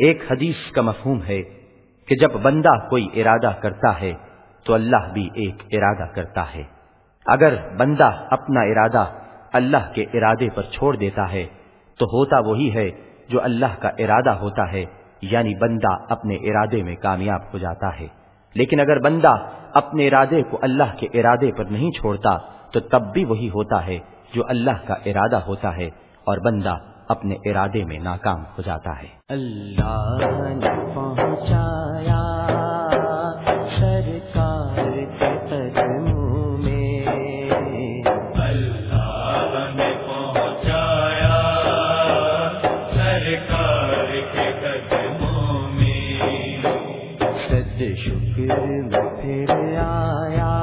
ایک حدیث کا مفہوم ہے کہ جب بندہ کوئی ارادہ کرتا ہے تو اللہ بھی ایک ارادہ کرتا ہے۔ اگر بندہ اپنا ارادہ اللہ کے ارادے پر چھوڑ دیتا ہے تو ہوتا وہی ہے جو اللہ کا ارادہ ہوتا ہے یعنی بندہ اپنے ارادے میں کامیاب ہو جاتا ہے۔ لیکن اگر بندہ اپنے ارادے کو اللہ کے ارادے پر نہیں چھوڑتا تو تب بھی وہی ہوتا ہے جو اللہ کا ارادہ ہوتا ہے اور بندہ اپنے ارادے میں ناکام ہو جاتا ہے۔ اللہ نے پہنچایا سرکار کے قدموں میں۔ اللہ نے پہنچایا سرکار کے قدموں میں۔ سد شکر میں پھر آیا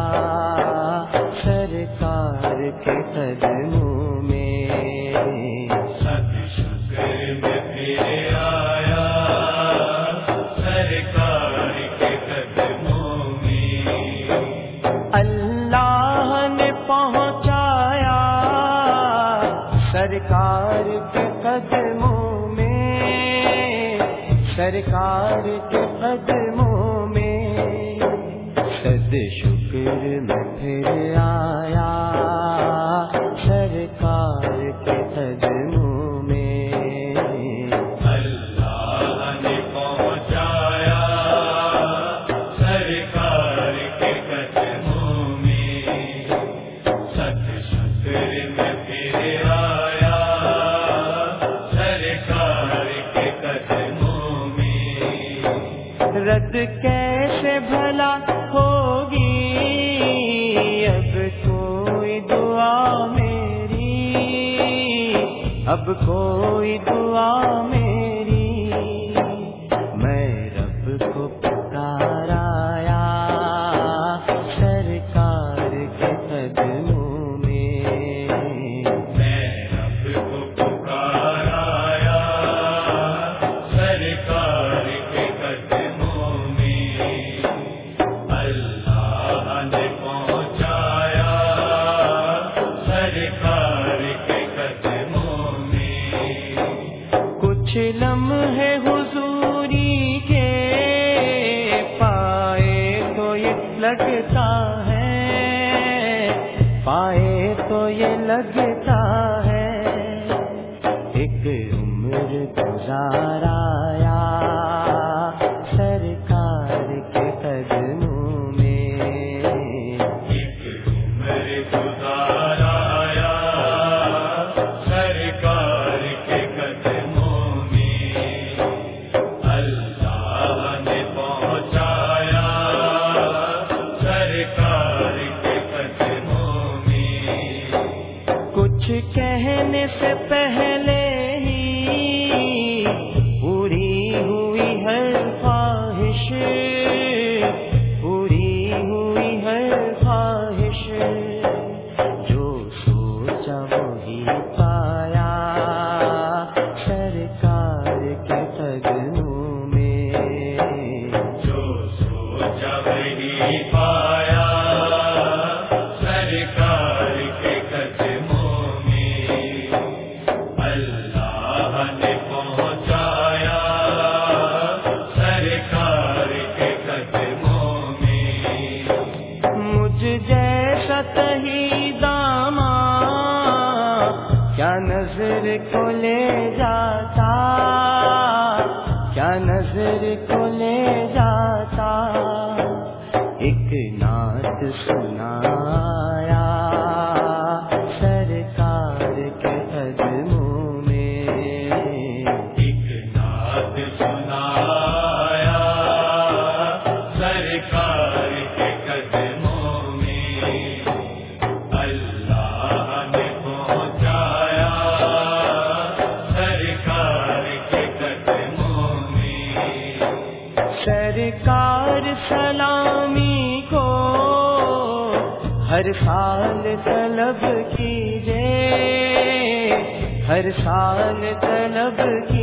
سرکار کے قدموں سرکار کے قدموں میں سد شکر میں پھر آیا سرکار کیسے بھلا ہوگی؟ اب کوئی دعا میری اب کوئی دعا کچھ لمحے حضوری کے پائے تو یہ لگتا ہے۔ پائے تو یہ لگتا ہے۔ ایک عمر گزارایا کچھ کہنے سے پہلے ہی پوری ہوئی ہر خواہش، پوری ہوئی ہر خواہش۔ جو سوچا وہی پایا، سرکار کے قدموں نظر کو لے جاتا کیا نظر کو لے جاتا؟ ایک نعت سنا ہر سال طلب کیجے ہر سال طلب کی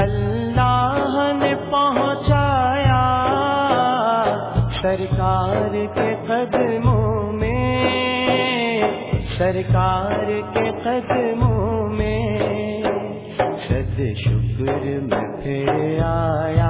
اللہ نے پہنچایا سرکار کے قدموں میں، سرکار کے قدموں میں، سد شکر میں پھر آیا۔